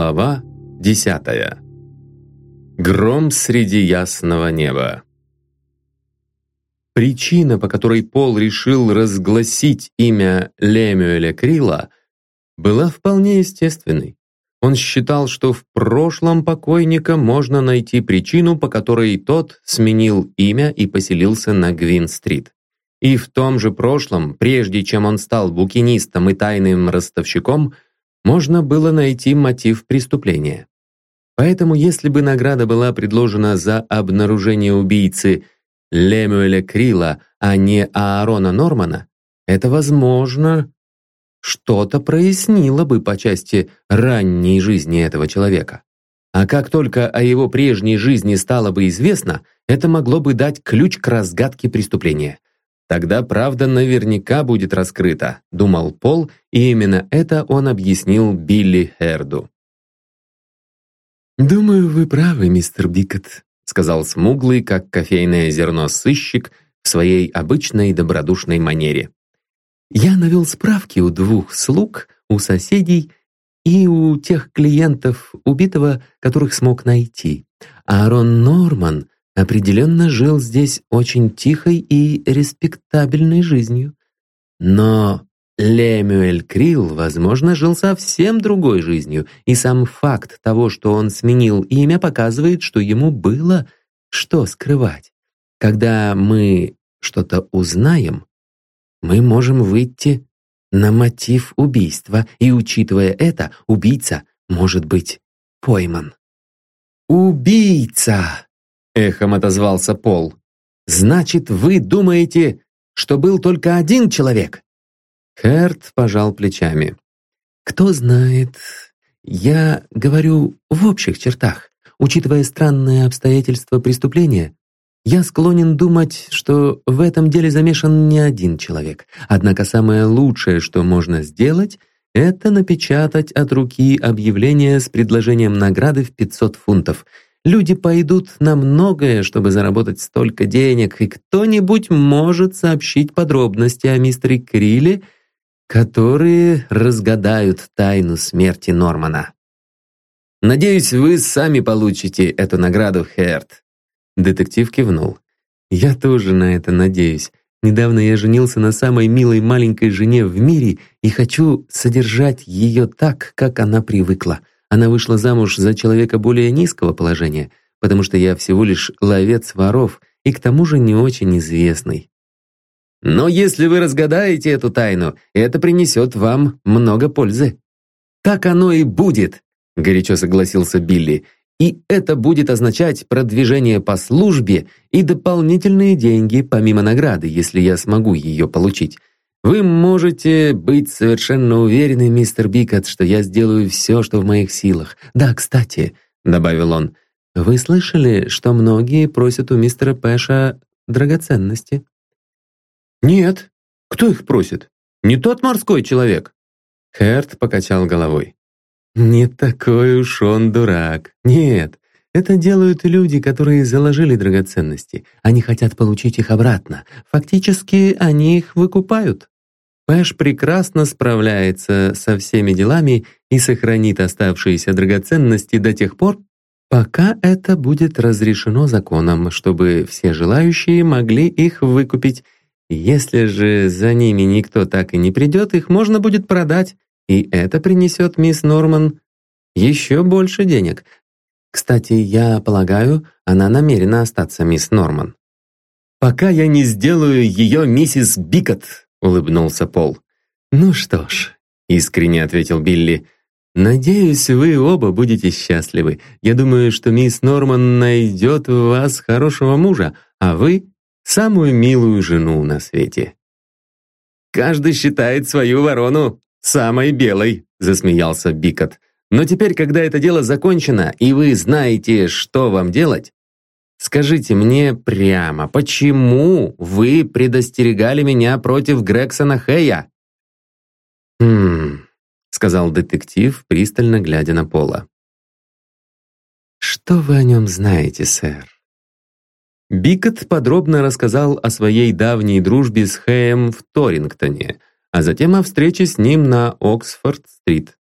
Глава десятая. Гром среди ясного неба. Причина, по которой Пол решил разгласить имя Лемюэля Крила, была вполне естественной. Он считал, что в прошлом покойника можно найти причину, по которой тот сменил имя и поселился на Гвин-стрит. И в том же прошлом, прежде чем он стал букинистом и тайным ростовщиком, можно было найти мотив преступления. Поэтому если бы награда была предложена за обнаружение убийцы Лемюэля Крила, а не Аарона Нормана, это, возможно, что-то прояснило бы по части ранней жизни этого человека. А как только о его прежней жизни стало бы известно, это могло бы дать ключ к разгадке преступления – Тогда правда наверняка будет раскрыта, думал Пол, и именно это он объяснил Билли Херду. «Думаю, вы правы, мистер Бикот», сказал смуглый, как кофейное зерно сыщик, в своей обычной добродушной манере. «Я навел справки у двух слуг, у соседей и у тех клиентов убитого, которых смог найти. Аарон Норман определенно жил здесь очень тихой и респектабельной жизнью. Но Лемюэль Крилл, возможно, жил совсем другой жизнью, и сам факт того, что он сменил имя, показывает, что ему было что скрывать. Когда мы что-то узнаем, мы можем выйти на мотив убийства, и, учитывая это, убийца может быть пойман. «Убийца!» Эхом отозвался Пол. «Значит, вы думаете, что был только один человек?» Херт пожал плечами. «Кто знает. Я говорю в общих чертах. Учитывая странные обстоятельства преступления, я склонен думать, что в этом деле замешан не один человек. Однако самое лучшее, что можно сделать, это напечатать от руки объявление с предложением награды в 500 фунтов – Люди пойдут на многое, чтобы заработать столько денег, и кто-нибудь может сообщить подробности о мистере Криле, которые разгадают тайну смерти Нормана. «Надеюсь, вы сами получите эту награду, Херт». Детектив кивнул. «Я тоже на это надеюсь. Недавно я женился на самой милой маленькой жене в мире и хочу содержать ее так, как она привыкла. Она вышла замуж за человека более низкого положения, потому что я всего лишь ловец воров и к тому же не очень известный. Но если вы разгадаете эту тайну, это принесет вам много пользы. Так оно и будет, горячо согласился Билли. И это будет означать продвижение по службе и дополнительные деньги помимо награды, если я смогу ее получить. Вы можете быть совершенно уверены, мистер Бикот, что я сделаю все, что в моих силах. Да, кстати, добавил он, вы слышали, что многие просят у мистера Пэша драгоценности? Нет. Кто их просит? Не тот морской человек. Херт покачал головой. Не такой уж он дурак. Нет, это делают люди, которые заложили драгоценности. Они хотят получить их обратно. Фактически, они их выкупают. Пэш прекрасно справляется со всеми делами и сохранит оставшиеся драгоценности до тех пор, пока это будет разрешено законом, чтобы все желающие могли их выкупить. Если же за ними никто так и не придет, их можно будет продать, и это принесет мисс Норман еще больше денег. Кстати, я полагаю, она намерена остаться мисс Норман. «Пока я не сделаю ее миссис Бикот», — улыбнулся Пол. «Ну что ж», — искренне ответил Билли, «надеюсь, вы оба будете счастливы. Я думаю, что мисс Норман найдет в вас хорошего мужа, а вы — самую милую жену на свете». «Каждый считает свою ворону самой белой», — засмеялся Бикот. «Но теперь, когда это дело закончено, и вы знаете, что вам делать, Скажите мне прямо, почему вы предостерегали меня против Грексона Хэя?» «Хм...» — сказал детектив, пристально глядя на Пола. «Что вы о нем знаете, сэр?» Бикот подробно рассказал о своей давней дружбе с Хэем в Торингтоне, а затем о встрече с ним на Оксфорд-стрит.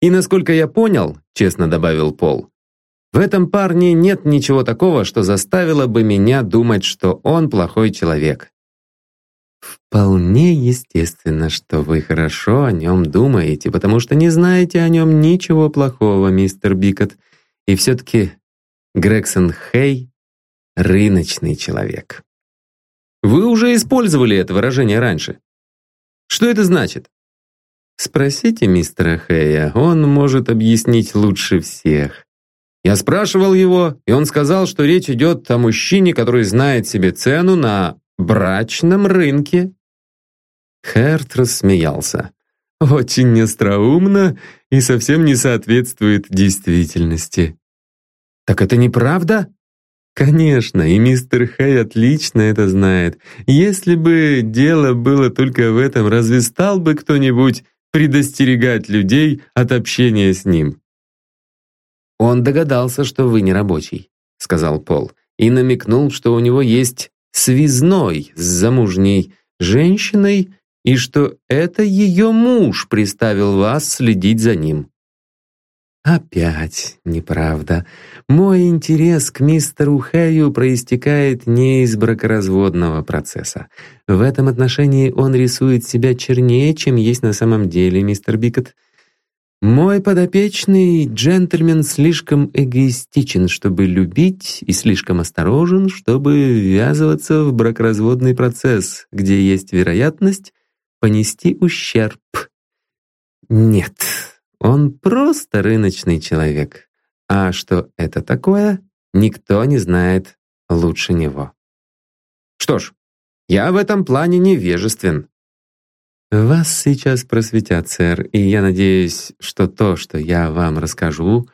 И насколько я понял, честно добавил Пол, в этом парне нет ничего такого, что заставило бы меня думать, что он плохой человек. Вполне естественно, что вы хорошо о нем думаете, потому что не знаете о нем ничего плохого, мистер Бикот. И все-таки Грегсон Хей — рыночный человек. Вы уже использовали это выражение раньше. Что это значит? Спросите мистера Хэя, он может объяснить лучше всех. Я спрашивал его, и он сказал, что речь идет о мужчине, который знает себе цену на брачном рынке. Херт рассмеялся. Очень остроумно и совсем не соответствует действительности. Так это неправда? Конечно, и мистер Хэй отлично это знает. Если бы дело было только в этом, разве стал бы кто-нибудь предостерегать людей от общения с ним? «Он догадался, что вы не рабочий», — сказал Пол, и намекнул, что у него есть связной с замужней женщиной и что это ее муж приставил вас следить за ним. Опять неправда. Мой интерес к мистеру Хэю проистекает не из бракоразводного процесса. В этом отношении он рисует себя чернее, чем есть на самом деле, мистер Бикот. Мой подопечный джентльмен слишком эгоистичен, чтобы любить, и слишком осторожен, чтобы ввязываться в бракоразводный процесс, где есть вероятность понести ущерб. Нет, он просто рыночный человек. А что это такое, никто не знает лучше него. Что ж, я в этом плане невежествен. Вас сейчас просветят, сэр, и я надеюсь, что то, что я вам расскажу,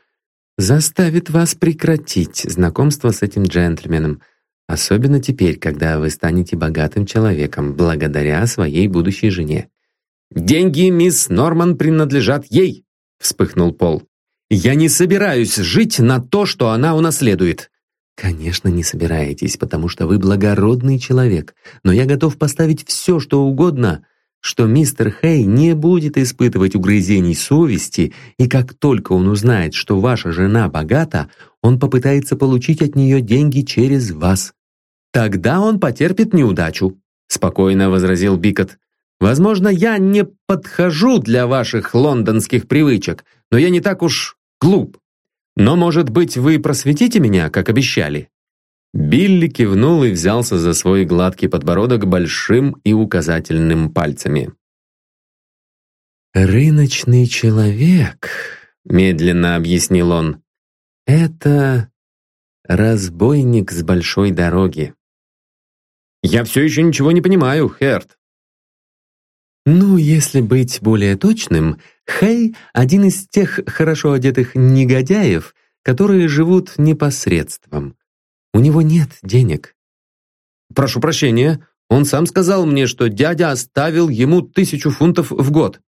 заставит вас прекратить знакомство с этим джентльменом, особенно теперь, когда вы станете богатым человеком благодаря своей будущей жене. «Деньги мисс Норман принадлежат ей!» — вспыхнул Пол. «Я не собираюсь жить на то, что она унаследует!» «Конечно, не собираетесь, потому что вы благородный человек, но я готов поставить все, что угодно, что мистер Хей не будет испытывать угрызений совести, и как только он узнает, что ваша жена богата, он попытается получить от нее деньги через вас. Тогда он потерпит неудачу, спокойно возразил Бикот. Возможно, я не подхожу для ваших лондонских привычек, но я не так уж глуп. Но, может быть, вы просветите меня, как обещали? Билли кивнул и взялся за свой гладкий подбородок большим и указательным пальцами. «Рыночный человек», — медленно объяснил он, — «это разбойник с большой дороги». «Я все еще ничего не понимаю, Херт». «Ну, если быть более точным, Хей — один из тех хорошо одетых негодяев, которые живут непосредством. У него нет денег. Прошу прощения, он сам сказал мне, что дядя оставил ему тысячу фунтов в год.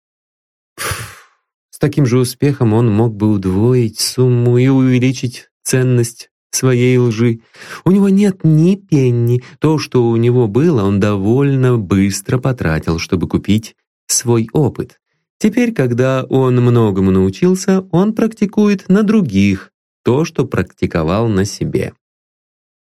С таким же успехом он мог бы удвоить сумму и увеличить ценность своей лжи. У него нет ни пенни. То, что у него было, он довольно быстро потратил, чтобы купить свой опыт. Теперь, когда он многому научился, он практикует на других то, что практиковал на себе.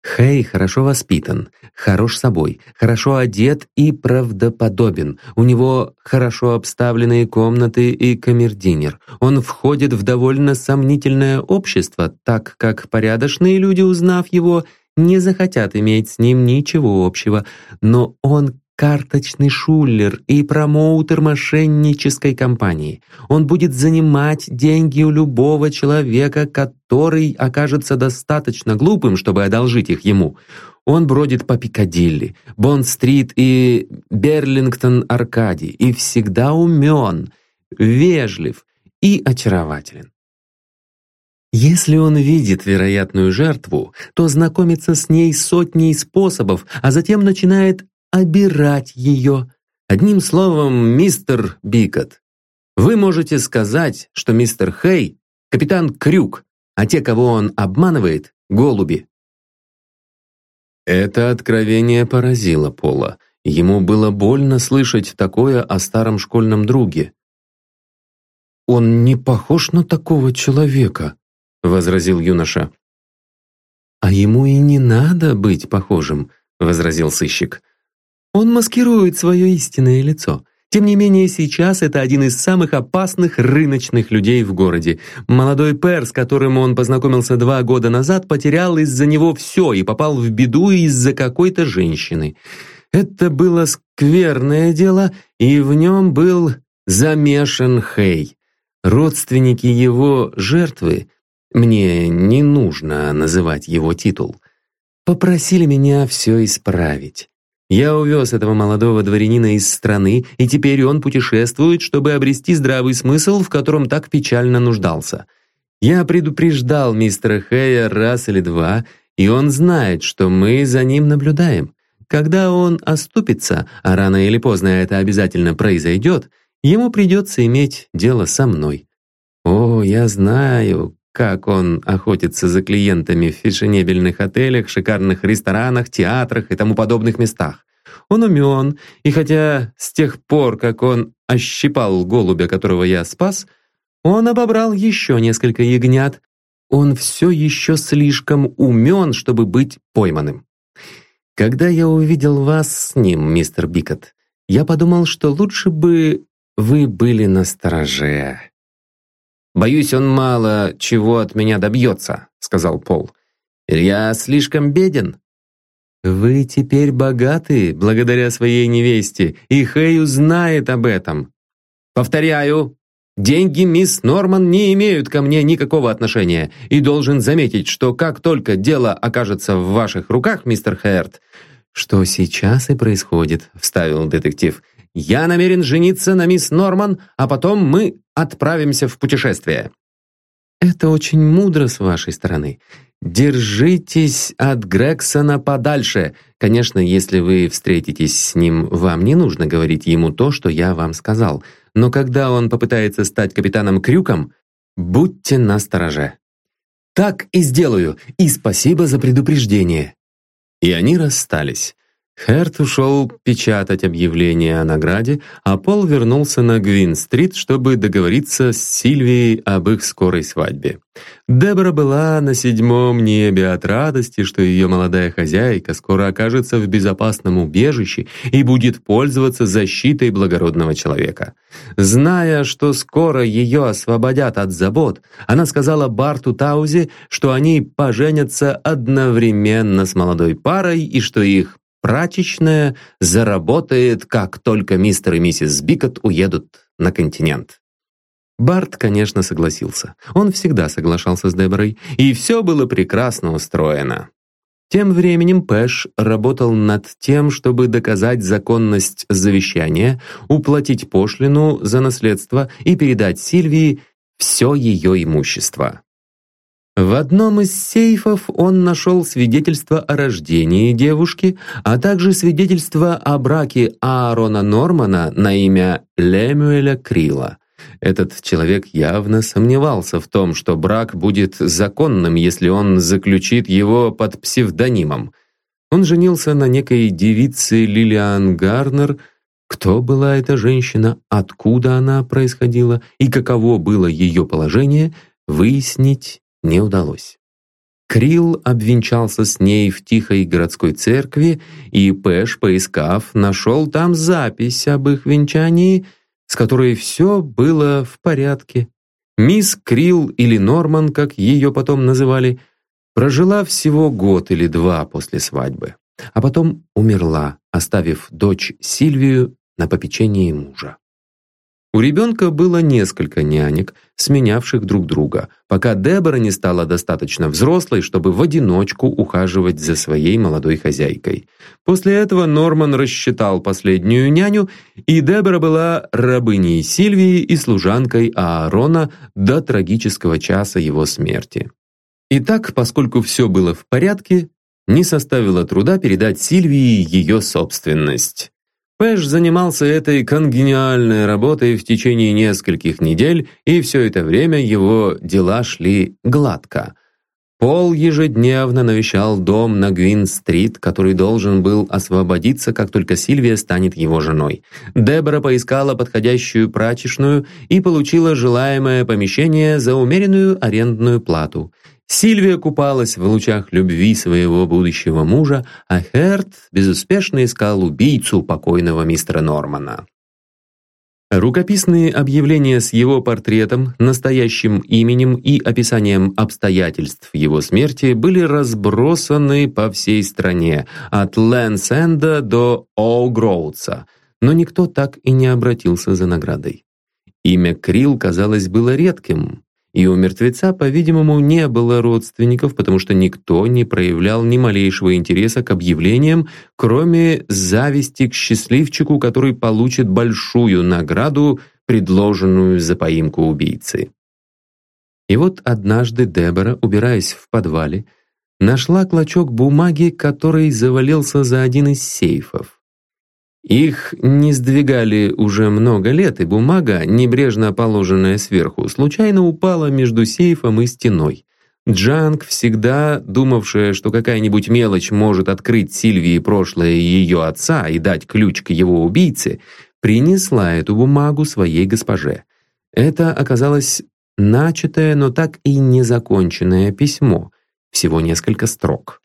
Хей хорошо воспитан, хорош собой, хорошо одет и правдоподобен. У него хорошо обставленные комнаты и камердинер. Он входит в довольно сомнительное общество, так как порядочные люди, узнав его, не захотят иметь с ним ничего общего. Но он карточный шулер и промоутер мошеннической компании. Он будет занимать деньги у любого человека, который окажется достаточно глупым, чтобы одолжить их ему. Он бродит по Пикадилли, Бонд-стрит и Берлингтон-Аркади и всегда умен, вежлив и очарователен. Если он видит вероятную жертву, то знакомится с ней сотней способов, а затем начинает обирать ее. Одним словом, мистер Бикот, вы можете сказать, что мистер Хей — капитан Крюк, а те, кого он обманывает — голуби. Это откровение поразило Пола. Ему было больно слышать такое о старом школьном друге. он не похож на такого человека», — возразил юноша. «А ему и не надо быть похожим», — возразил сыщик. «Он маскирует свое истинное лицо. Тем не менее, сейчас это один из самых опасных рыночных людей в городе. Молодой пер, с которым он познакомился два года назад, потерял из-за него все и попал в беду из-за какой-то женщины. Это было скверное дело, и в нем был замешан Хей. Родственники его жертвы, мне не нужно называть его титул, попросили меня все исправить. Я увез этого молодого дворянина из страны, и теперь он путешествует, чтобы обрести здравый смысл, в котором так печально нуждался. Я предупреждал мистера Хэя раз или два, и он знает, что мы за ним наблюдаем. Когда он оступится, а рано или поздно это обязательно произойдет, ему придется иметь дело со мной. О, я знаю, как он охотится за клиентами в фешенебельных отелях, шикарных ресторанах, театрах и тому подобных местах. Он умен, и хотя с тех пор, как он ощипал голубя, которого я спас, он обобрал еще несколько ягнят, он все еще слишком умен, чтобы быть пойманным. Когда я увидел вас с ним, мистер Бикот, я подумал, что лучше бы вы были на стороже. «Боюсь, он мало чего от меня добьется», — сказал Пол. «Я слишком беден». «Вы теперь богаты благодаря своей невесте, и Хэю знает об этом». «Повторяю, деньги мисс Норман не имеют ко мне никакого отношения, и должен заметить, что как только дело окажется в ваших руках, мистер Хэрт...» «Что сейчас и происходит», — вставил детектив. «Я намерен жениться на мисс Норман, а потом мы отправимся в путешествие». «Это очень мудро с вашей стороны. Держитесь от Грексона подальше. Конечно, если вы встретитесь с ним, вам не нужно говорить ему то, что я вам сказал. Но когда он попытается стать капитаном Крюком, будьте настороже». «Так и сделаю, и спасибо за предупреждение». И они расстались. Херт ушел печатать объявление о награде, а Пол вернулся на Гвин-стрит, чтобы договориться с Сильвией об их скорой свадьбе. Дебора была на седьмом небе от радости, что ее молодая хозяйка скоро окажется в безопасном убежище и будет пользоваться защитой благородного человека. Зная, что скоро ее освободят от забот, она сказала Барту Таузе, что они поженятся одновременно с молодой парой и что их прачечная заработает, как только мистер и миссис Бикот уедут на континент. Барт, конечно, согласился. Он всегда соглашался с Деборой, и все было прекрасно устроено. Тем временем Пэш работал над тем, чтобы доказать законность завещания, уплатить пошлину за наследство и передать Сильвии все ее имущество. В одном из сейфов он нашел свидетельство о рождении девушки, а также свидетельство о браке Аарона Нормана на имя Лемюэля Крила. Этот человек явно сомневался в том, что брак будет законным, если он заключит его под псевдонимом. Он женился на некой девице Лилиан Гарнер. Кто была эта женщина, откуда она происходила и каково было ее положение, выяснить не удалось. Крилл обвенчался с ней в тихой городской церкви, и Пэш, поискав, нашел там запись об их венчании, с которой все было в порядке. Мисс Крилл или Норман, как ее потом называли, прожила всего год или два после свадьбы, а потом умерла, оставив дочь Сильвию на попечении мужа. У ребенка было несколько нянек, сменявших друг друга, пока Дебора не стала достаточно взрослой, чтобы в одиночку ухаживать за своей молодой хозяйкой. После этого Норман рассчитал последнюю няню, и Дебора была рабыней Сильвии и служанкой Аарона до трагического часа его смерти. Итак, поскольку все было в порядке, не составило труда передать Сильвии ее собственность. Пэш занимался этой конгениальной работой в течение нескольких недель, и все это время его дела шли гладко. Пол ежедневно навещал дом на Гвин-стрит, который должен был освободиться, как только Сильвия станет его женой. Дебора поискала подходящую прачечную и получила желаемое помещение за умеренную арендную плату. Сильвия купалась в лучах любви своего будущего мужа, а Херт безуспешно искал убийцу покойного мистера Нормана. Рукописные объявления с его портретом, настоящим именем и описанием обстоятельств его смерти были разбросаны по всей стране, от Лэнсенда до Оугроудса, но никто так и не обратился за наградой. Имя Крил, казалось, было редким, и у мертвеца, по-видимому, не было родственников, потому что никто не проявлял ни малейшего интереса к объявлениям, кроме зависти к счастливчику, который получит большую награду, предложенную за поимку убийцы. И вот однажды Дебора, убираясь в подвале, нашла клочок бумаги, который завалился за один из сейфов. Их не сдвигали уже много лет, и бумага, небрежно положенная сверху, случайно упала между сейфом и стеной. Джанг, всегда думавшая, что какая-нибудь мелочь может открыть Сильвии прошлое ее отца и дать ключ к его убийце, принесла эту бумагу своей госпоже. Это оказалось начатое, но так и незаконченное письмо, всего несколько строк.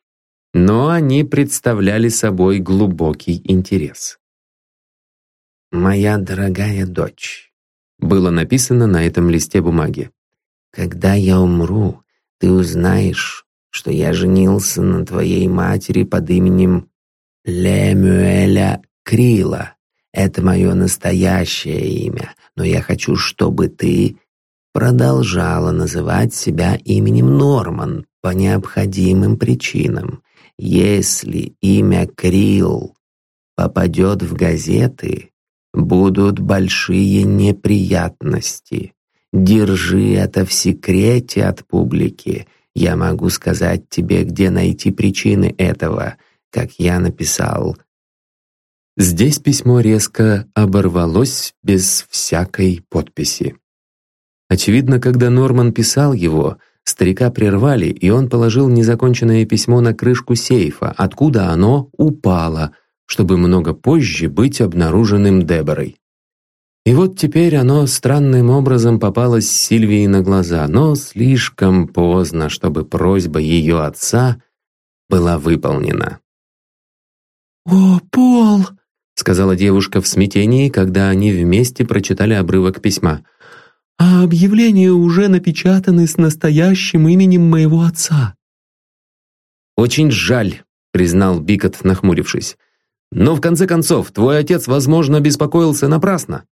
Но они представляли собой глубокий интерес. «Моя дорогая дочь», было написано на этом листе бумаги. «Когда я умру, ты узнаешь, что я женился на твоей матери под именем Лемюэля Крила. Это мое настоящее имя, но я хочу, чтобы ты продолжала называть себя именем Норман по необходимым причинам. Если имя Крил попадет в газеты, будут большие неприятности. Держи это в секрете от публики. Я могу сказать тебе, где найти причины этого, как я написал. Здесь письмо резко оборвалось без всякой подписи. Очевидно, когда Норман писал его, старика прервали, и он положил незаконченное письмо на крышку сейфа, откуда оно упало — чтобы много позже быть обнаруженным Деборой. И вот теперь оно странным образом попалось Сильвии на глаза, но слишком поздно, чтобы просьба ее отца была выполнена. «О, Пол!» — сказала девушка в смятении, когда они вместе прочитали обрывок письма. «А объявления уже напечатаны с настоящим именем моего отца». «Очень жаль», — признал Бикот, нахмурившись. Но в конце концов, твой отец, возможно, беспокоился напрасно.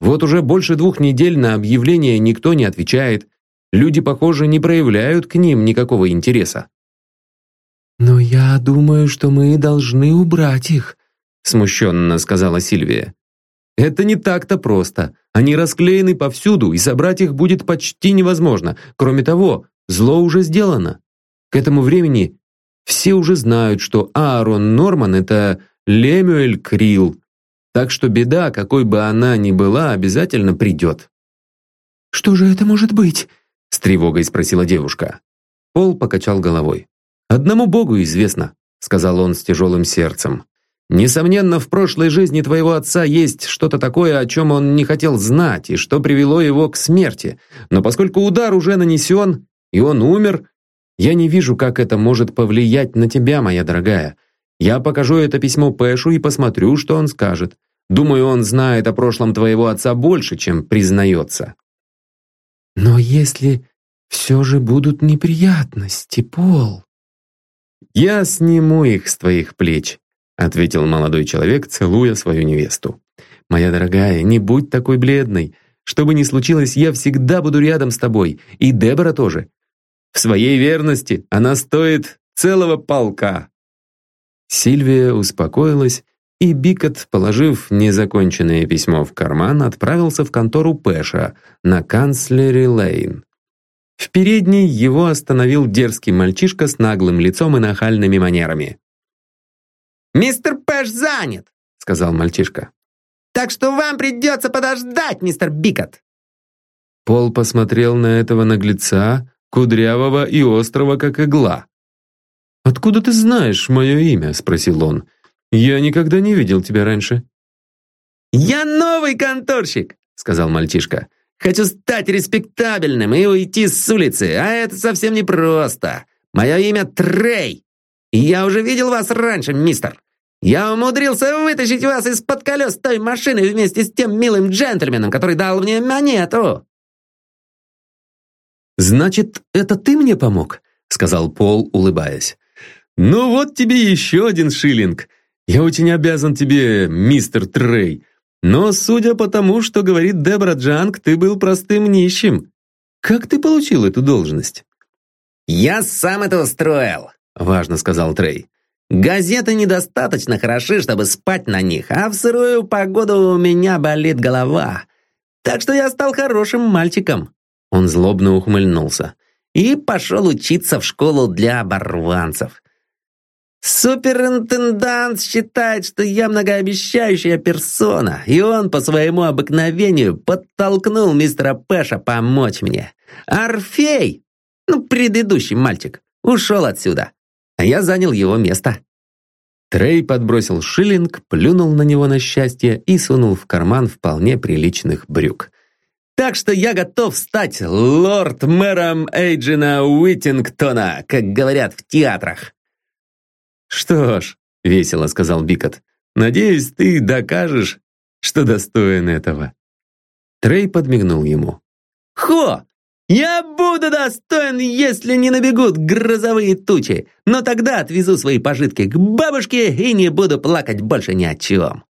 Вот уже больше двух недель на объявление никто не отвечает. Люди, похоже, не проявляют к ним никакого интереса. «Но я думаю, что мы должны убрать их», смущенно сказала Сильвия. «Это не так-то просто. Они расклеены повсюду, и собрать их будет почти невозможно. Кроме того, зло уже сделано. К этому времени все уже знают, что Аарон Норман — это Лемюэль Крил. Так что беда, какой бы она ни была, обязательно придет. «Что же это может быть?» с тревогой спросила девушка. Пол покачал головой. «Одному Богу известно», сказал он с тяжелым сердцем. «Несомненно, в прошлой жизни твоего отца есть что-то такое, о чем он не хотел знать и что привело его к смерти. Но поскольку удар уже нанесен, и он умер, я не вижу, как это может повлиять на тебя, моя дорогая. Я покажу это письмо Пэшу и посмотрю, что он скажет. Думаю, он знает о прошлом твоего отца больше, чем признается». «Но если все же будут неприятности, Пол...» «Я сниму их с твоих плеч», — ответил молодой человек, целуя свою невесту. «Моя дорогая, не будь такой бледной. Что бы ни случилось, я всегда буду рядом с тобой, и Дебора тоже. В своей верности она стоит целого полка». Сильвия успокоилась, и Бикот, положив незаконченное письмо в карман, отправился в контору Пэша на канцлере Лейн. В передней его остановил дерзкий мальчишка с наглым лицом и нахальными манерами. «Мистер Пэш занят», — сказал мальчишка. «Так что вам придется подождать, мистер Бикот». Пол посмотрел на этого наглеца, кудрявого и острого, как игла. «Откуда ты знаешь мое имя?» — спросил он. «Я никогда не видел тебя раньше». «Я новый конторщик», — сказал мальчишка. «Хочу стать респектабельным и уйти с улицы, а это совсем непросто. Мое имя Трей. Я уже видел вас раньше, мистер. Я умудрился вытащить вас из-под колес той машины вместе с тем милым джентльменом, который дал мне монету». «Значит, это ты мне помог?» — сказал Пол, улыбаясь. «Ну вот тебе еще один шиллинг. Я очень обязан тебе, мистер Трей. Но судя по тому, что говорит Дебра Джанг, ты был простым нищим. Как ты получил эту должность?» «Я сам это устроил», — важно сказал Трей. «Газеты недостаточно хороши, чтобы спать на них, а в сырую погоду у меня болит голова. Так что я стал хорошим мальчиком». Он злобно ухмыльнулся. «И пошел учиться в школу для оборванцев. Суперинтендант считает, что я многообещающая персона, и он по своему обыкновению подтолкнул мистера Пэша помочь мне. Орфей, ну, предыдущий мальчик, ушел отсюда, а я занял его место. Трей подбросил шиллинг, плюнул на него на счастье и сунул в карман вполне приличных брюк. Так что я готов стать лорд-мэром Эйджина Уиттингтона, как говорят в театрах. «Что ж», — весело сказал Бикот, «надеюсь, ты докажешь, что достоин этого». Трей подмигнул ему. «Хо! Я буду достоин, если не набегут грозовые тучи, но тогда отвезу свои пожитки к бабушке и не буду плакать больше ни о чем».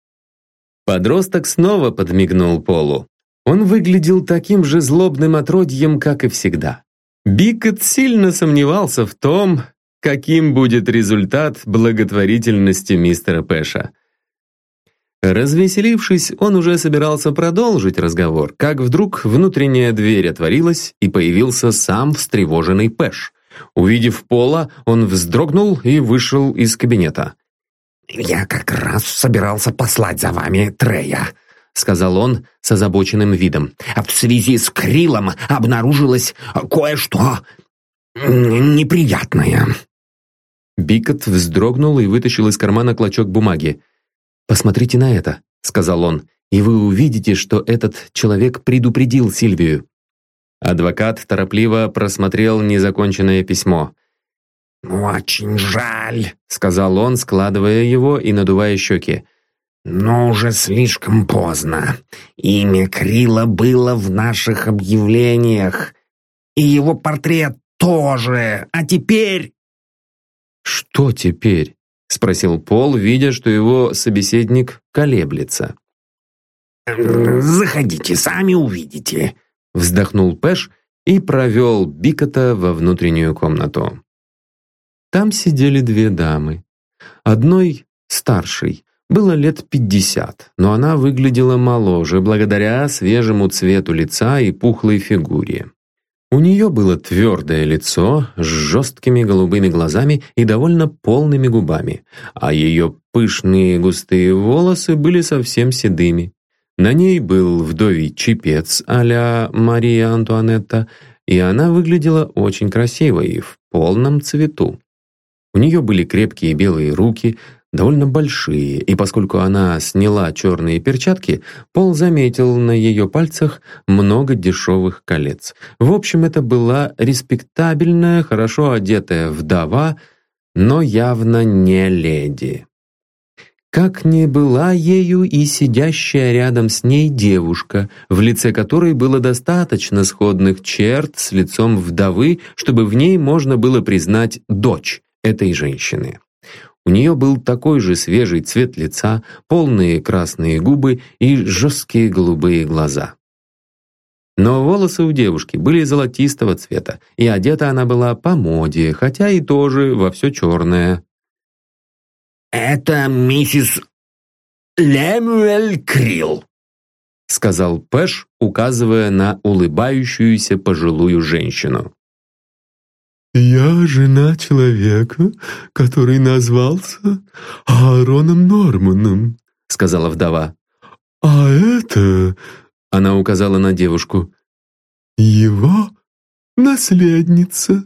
Подросток снова подмигнул Полу. Он выглядел таким же злобным отродьем, как и всегда. Бикот сильно сомневался в том, каким будет результат благотворительности мистера Пэша. Развеселившись, он уже собирался продолжить разговор, как вдруг внутренняя дверь отворилась, и появился сам встревоженный Пэш. Увидев Пола, он вздрогнул и вышел из кабинета. «Я как раз собирался послать за вами Трея», — сказал он с озабоченным видом. «В связи с Крилом обнаружилось кое-что неприятное». Бикот вздрогнул и вытащил из кармана клочок бумаги. «Посмотрите на это», — сказал он, «и вы увидите, что этот человек предупредил Сильвию». Адвокат торопливо просмотрел незаконченное письмо. «Очень жаль», — сказал он, складывая его и надувая щеки. «Но уже слишком поздно. Имя Крила было в наших объявлениях. И его портрет тоже. А теперь...» «Что теперь?» — спросил Пол, видя, что его собеседник колеблется. «Заходите, сами увидите», — вздохнул Пэш и провел Бикота во внутреннюю комнату. Там сидели две дамы. Одной, старшей, было лет пятьдесят, но она выглядела моложе благодаря свежему цвету лица и пухлой фигуре. У нее было твердое лицо с жесткими голубыми глазами и довольно полными губами, а ее пышные густые волосы были совсем седыми. На ней был вдовий чепец а-ля Мария Антуанетта, и она выглядела очень красивой и в полном цвету. У нее были крепкие белые руки, довольно большие, и поскольку она сняла черные перчатки, Пол заметил на ее пальцах много дешевых колец. В общем, это была респектабельная, хорошо одетая вдова, но явно не леди. Как не была ею и сидящая рядом с ней девушка, в лице которой было достаточно сходных черт с лицом вдовы, чтобы в ней можно было признать дочь этой женщины. У нее был такой же свежий цвет лица, полные красные губы и жесткие голубые глаза. Но волосы у девушки были золотистого цвета, и одета она была по моде, хотя и тоже во все черное. «Это миссис Лемуэль Крилл», — сказал Пэш, указывая на улыбающуюся пожилую женщину. «Я жена человека, который назвался Аароном Норманом», — сказала вдова. «А это...» — она указала на девушку. «Его наследница».